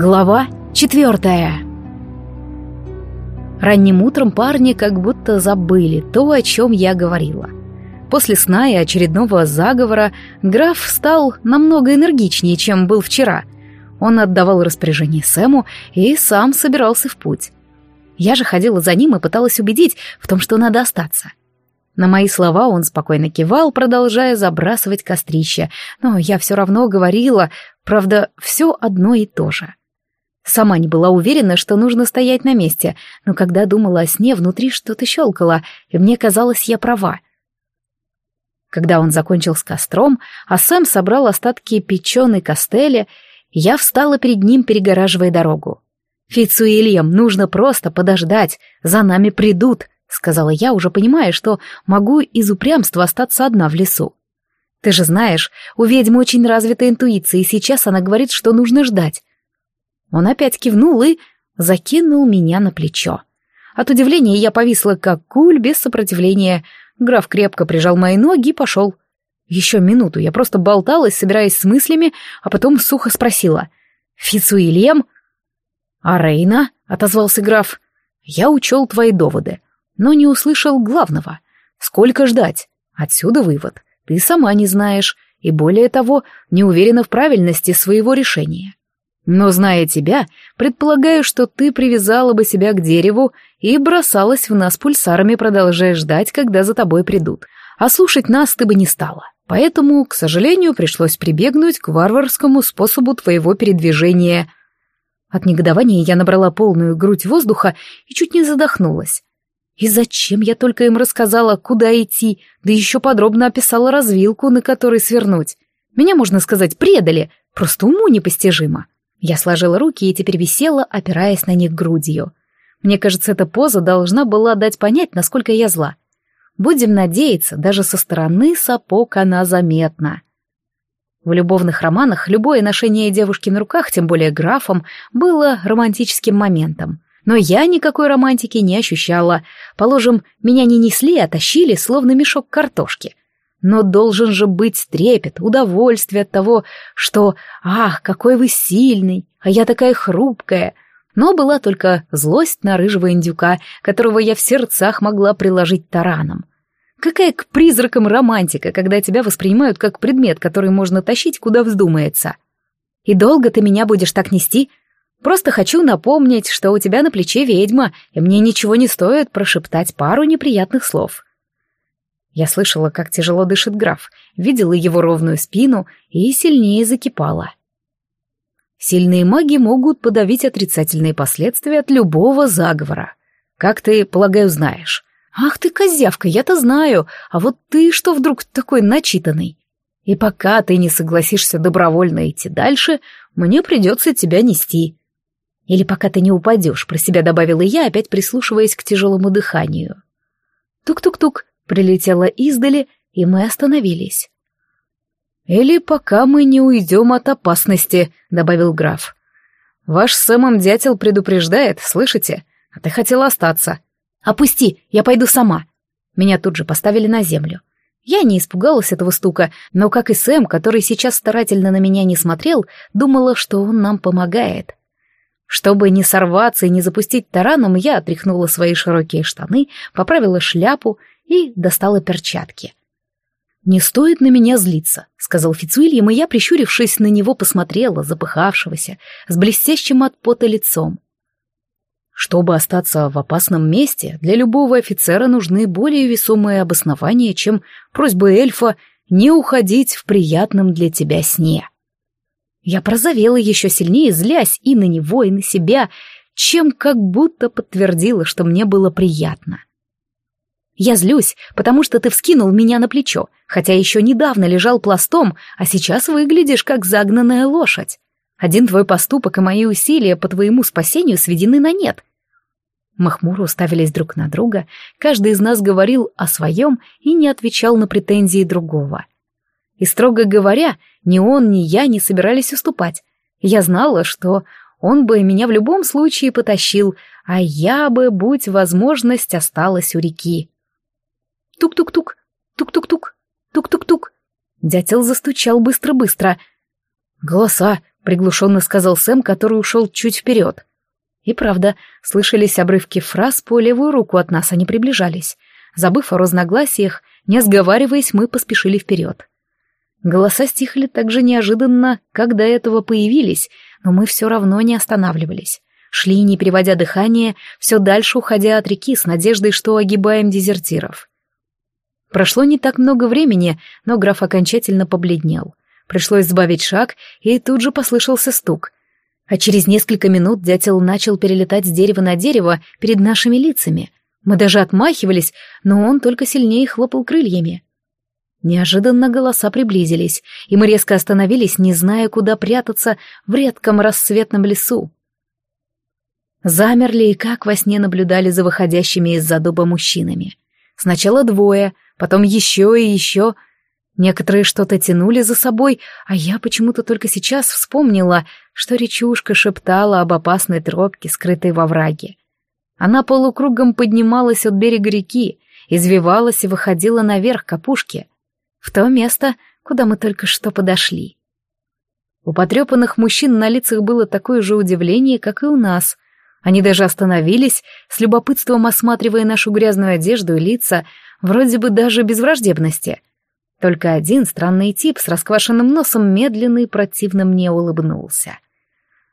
Глава четвертая Ранним утром парни как будто забыли то, о чем я говорила. После сна и очередного заговора граф стал намного энергичнее, чем был вчера. Он отдавал распоряжение Сэму и сам собирался в путь. Я же ходила за ним и пыталась убедить в том, что надо остаться. На мои слова он спокойно кивал, продолжая забрасывать кострище, но я все равно говорила, правда, все одно и то же. Сама не была уверена, что нужно стоять на месте, но когда думала о сне, внутри что-то щелкало, и мне казалось, я права. Когда он закончил с костром, а Сэм собрал остатки печеной костели, я встала перед ним, перегораживая дорогу. «Фицу и Ильям, нужно просто подождать, за нами придут», — сказала я, уже понимая, что могу из упрямства остаться одна в лесу. «Ты же знаешь, у ведьмы очень развита интуиция, и сейчас она говорит, что нужно ждать. Он опять кивнул и закинул меня на плечо. От удивления я повисла, как куль, без сопротивления. Граф крепко прижал мои ноги и пошел. Еще минуту я просто болталась, собираясь с мыслями, а потом сухо спросила. «Фицуильям?» «А Рейна?» — отозвался граф. «Я учел твои доводы, но не услышал главного. Сколько ждать? Отсюда вывод. Ты сама не знаешь, и более того, не уверена в правильности своего решения. Но, зная тебя, предполагаю, что ты привязала бы себя к дереву и бросалась в нас пульсарами, продолжая ждать, когда за тобой придут. А слушать нас ты бы не стала. Поэтому, к сожалению, пришлось прибегнуть к варварскому способу твоего передвижения. От негодования я набрала полную грудь воздуха и чуть не задохнулась. И зачем я только им рассказала, куда идти, да еще подробно описала развилку, на которой свернуть? Меня, можно сказать, предали, просто уму непостижимо. Я сложила руки и теперь висела, опираясь на них грудью. Мне кажется, эта поза должна была дать понять, насколько я зла. Будем надеяться, даже со стороны сапог она заметна. В любовных романах любое ношение девушки на руках, тем более графом, было романтическим моментом. Но я никакой романтики не ощущала. Положим, меня не несли, а тащили, словно мешок картошки. Но должен же быть трепет, удовольствие от того, что «Ах, какой вы сильный, а я такая хрупкая!» Но была только злость на рыжего индюка, которого я в сердцах могла приложить тараном. Какая к призракам романтика, когда тебя воспринимают как предмет, который можно тащить, куда вздумается. И долго ты меня будешь так нести? Просто хочу напомнить, что у тебя на плече ведьма, и мне ничего не стоит прошептать пару неприятных слов. Я слышала, как тяжело дышит граф, видела его ровную спину и сильнее закипала. Сильные маги могут подавить отрицательные последствия от любого заговора. Как ты, полагаю, знаешь. Ах ты, козявка, я-то знаю, а вот ты что вдруг такой начитанный? И пока ты не согласишься добровольно идти дальше, мне придется тебя нести. Или пока ты не упадешь, про себя добавила я, опять прислушиваясь к тяжелому дыханию. Тук-тук-тук, прилетела издали, и мы остановились. «Или пока мы не уйдем от опасности», — добавил граф. «Ваш Сэмом дятел предупреждает, слышите? А ты хотел остаться». «Опусти, я пойду сама». Меня тут же поставили на землю. Я не испугалась этого стука, но, как и Сэм, который сейчас старательно на меня не смотрел, думала, что он нам помогает. Чтобы не сорваться и не запустить тараном, я отряхнула свои широкие штаны, поправила шляпу и достала перчатки. «Не стоит на меня злиться», — сказал Фицуильям, и я, прищурившись на него, посмотрела, запыхавшегося, с блестящим от пота лицом. Чтобы остаться в опасном месте, для любого офицера нужны более весомые обоснования, чем просьба эльфа не уходить в приятном для тебя сне. Я прозовела еще сильнее, злясь и на него, и на себя, чем как будто подтвердила, что мне было приятно. Я злюсь, потому что ты вскинул меня на плечо, хотя еще недавно лежал пластом, а сейчас выглядишь как загнанная лошадь. Один твой поступок и мои усилия по твоему спасению сведены на нет. Мы хмуро уставились друг на друга, каждый из нас говорил о своем и не отвечал на претензии другого. И, строго говоря, ни он, ни я не собирались уступать. Я знала, что он бы меня в любом случае потащил, а я бы, будь возможность, осталась у реки. Тук-тук-тук, тук-тук-тук, тук-тук-тук. Дятел застучал быстро-быстро. «Голоса!» — приглушенно сказал Сэм, который ушел чуть вперед. И правда, слышались обрывки фраз по левую руку от нас, они приближались. Забыв о разногласиях, не сговариваясь, мы поспешили вперед. Голоса стихли так же неожиданно, как до этого появились, но мы все равно не останавливались. Шли, не переводя дыхание, все дальше уходя от реки с надеждой, что огибаем дезертиров. Прошло не так много времени, но граф окончательно побледнел. Пришлось сбавить шаг, и тут же послышался стук. А через несколько минут дятел начал перелетать с дерева на дерево перед нашими лицами. Мы даже отмахивались, но он только сильнее хлопал крыльями. Неожиданно голоса приблизились, и мы резко остановились, не зная, куда прятаться в редком рассветном лесу. Замерли и как во сне наблюдали за выходящими из-за дуба мужчинами. Сначала двое, потом еще и еще. Некоторые что-то тянули за собой, а я почему-то только сейчас вспомнила, что речушка шептала об опасной тропке, скрытой во враге. Она полукругом поднималась от берега реки, извивалась и выходила наверх к опушке, в то место, куда мы только что подошли. У потрепанных мужчин на лицах было такое же удивление, как и у нас — они даже остановились, с любопытством осматривая нашу грязную одежду и лица, вроде бы даже без враждебности. Только один странный тип с расквашенным носом медленно и противно мне улыбнулся.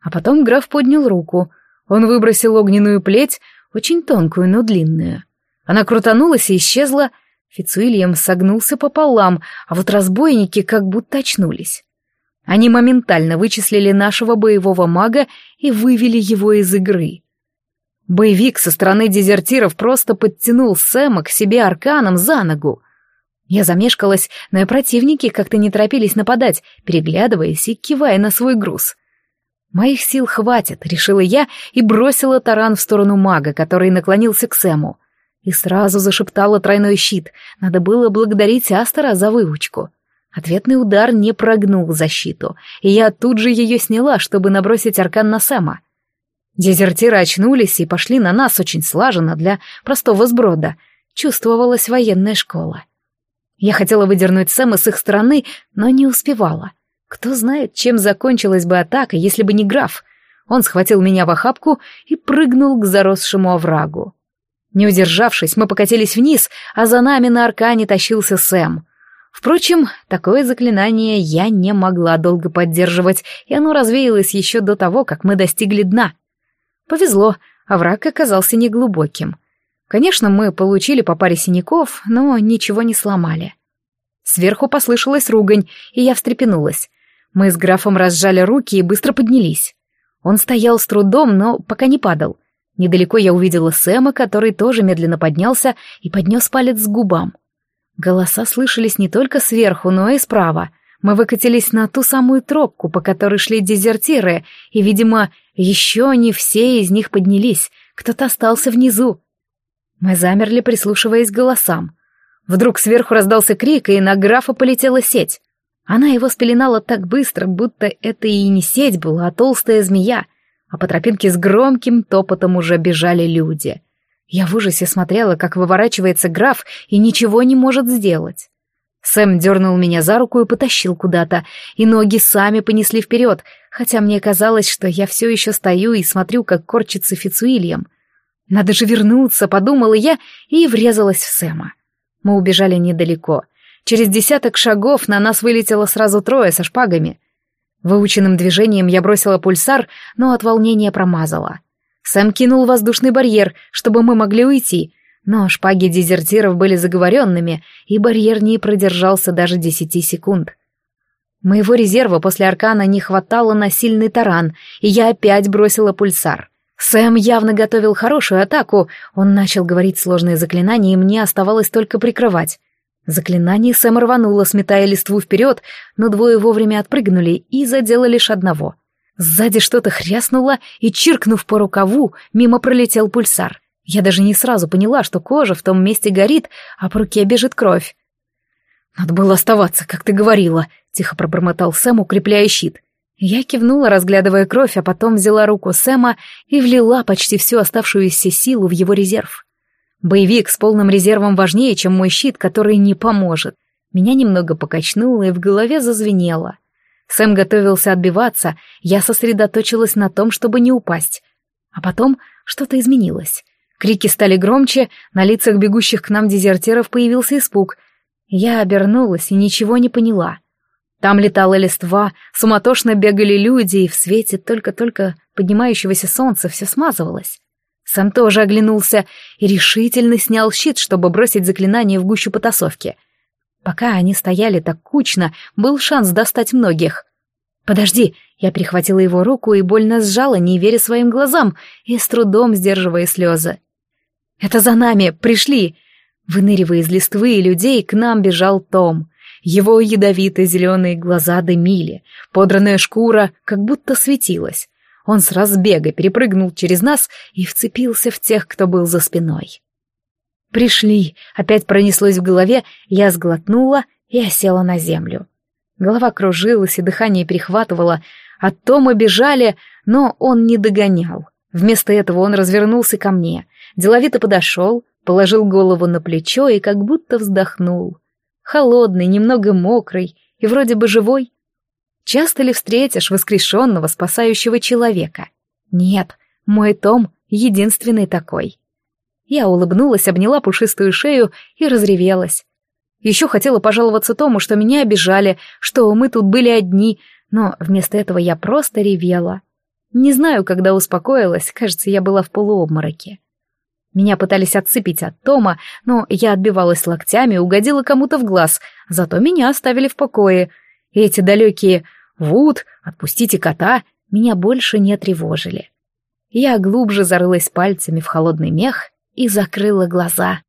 А потом граф поднял руку. Он выбросил огненную плеть, очень тонкую, но длинную. Она крутанулась и исчезла. Фицуильям согнулся пополам, а вот разбойники как будто очнулись. Они моментально вычислили нашего боевого мага и вывели его из игры. Боевик со стороны дезертиров просто подтянул Сэма к себе арканом за ногу. Я замешкалась, но и противники как-то не торопились нападать, переглядываясь и кивая на свой груз. «Моих сил хватит», — решила я и бросила таран в сторону мага, который наклонился к Сэму. И сразу зашептала тройной щит. Надо было благодарить Астера за выучку. Ответный удар не прогнул защиту, и я тут же ее сняла, чтобы набросить аркан на Сэма. Дезертиры очнулись и пошли на нас очень слаженно для простого сброда. Чувствовалась военная школа. Я хотела выдернуть Сэма с их стороны, но не успевала. Кто знает, чем закончилась бы атака, если бы не граф. Он схватил меня в охапку и прыгнул к заросшему оврагу. Не удержавшись, мы покатились вниз, а за нами на аркане тащился Сэм — Впрочем, такое заклинание я не могла долго поддерживать, и оно развеялось еще до того, как мы достигли дна. Повезло, овраг оказался неглубоким. Конечно, мы получили по паре синяков, но ничего не сломали. Сверху послышалась ругань, и я встрепенулась. Мы с графом разжали руки и быстро поднялись. Он стоял с трудом, но пока не падал. Недалеко я увидела Сэма, который тоже медленно поднялся и поднес палец к губам. Голоса слышались не только сверху, но и справа. Мы выкатились на ту самую тропку, по которой шли дезертиры, и, видимо, еще не все из них поднялись, кто-то остался внизу. Мы замерли, прислушиваясь к голосам. Вдруг сверху раздался крик, и на графа полетела сеть. Она его спеленала так быстро, будто это и не сеть была, а толстая змея, а по тропинке с громким топотом уже бежали люди — я в ужасе смотрела, как выворачивается граф и ничего не может сделать. Сэм дернул меня за руку и потащил куда-то, и ноги сами понесли вперед, хотя мне казалось, что я все еще стою и смотрю, как корчится Фицуильям. Надо же вернуться, подумала я и врезалась в Сэма. Мы убежали недалеко. Через десяток шагов на нас вылетело сразу трое со шпагами. Выученным движением я бросила пульсар, но от волнения промазала. Сэм кинул воздушный барьер, чтобы мы могли уйти, но шпаги дезертиров были заговоренными, и барьер не продержался даже десяти секунд. Моего резерва после аркана не хватало на сильный таран, и я опять бросила пульсар. Сэм явно готовил хорошую атаку, он начал говорить сложные заклинания, и мне оставалось только прикрывать. Заклинание Сэм рвануло, сметая листву вперед, но двое вовремя отпрыгнули и задело лишь одного. Сзади что-то хряснуло, и, чиркнув по рукаву, мимо пролетел пульсар. Я даже не сразу поняла, что кожа в том месте горит, а по руке бежит кровь. «Надо было оставаться, как ты говорила», — тихо пробормотал Сэм, укрепляя щит. Я кивнула, разглядывая кровь, а потом взяла руку Сэма и влила почти всю оставшуюся силу в его резерв. Боевик с полным резервом важнее, чем мой щит, который не поможет. Меня немного покачнуло и в голове зазвенело. Сэм готовился отбиваться, я сосредоточилась на том, чтобы не упасть. А потом что-то изменилось. Крики стали громче, на лицах бегущих к нам дезертиров появился испуг. Я обернулась и ничего не поняла. Там летала листва, суматошно бегали люди, и в свете только-только поднимающегося солнца все смазывалось. Сэм тоже оглянулся и решительно снял щит, чтобы бросить заклинание в гущу потасовки. Пока они стояли так кучно, был шанс достать многих. «Подожди!» — я перехватила его руку и больно сжала, не веря своим глазам и с трудом сдерживая слезы. «Это за нами! Пришли!» Выныривая из листвы и людей, к нам бежал Том. Его ядовитые зеленые глаза дымили, подранная шкура как будто светилась. Он с разбега перепрыгнул через нас и вцепился в тех, кто был за спиной. «Пришли!» — опять пронеслось в голове, я сглотнула и осела на землю. Голова кружилась и дыхание перехватывало, от Тома бежали, но он не догонял. Вместо этого он развернулся ко мне, деловито подошел, положил голову на плечо и как будто вздохнул. Холодный, немного мокрый и вроде бы живой. Часто ли встретишь воскрешенного, спасающего человека? Нет, мой Том единственный такой. Я улыбнулась, обняла пушистую шею и разревелась. Еще хотела пожаловаться Тому, что меня обижали, что мы тут были одни, но вместо этого я просто ревела. Не знаю, когда успокоилась, кажется, я была в полуобмороке. Меня пытались отцепить от Тома, но я отбивалась локтями угодила кому-то в глаз, зато меня оставили в покое. И эти далекие «Вуд, отпустите кота» меня больше не тревожили. Я глубже зарылась пальцами в холодный мех и закрыла глаза.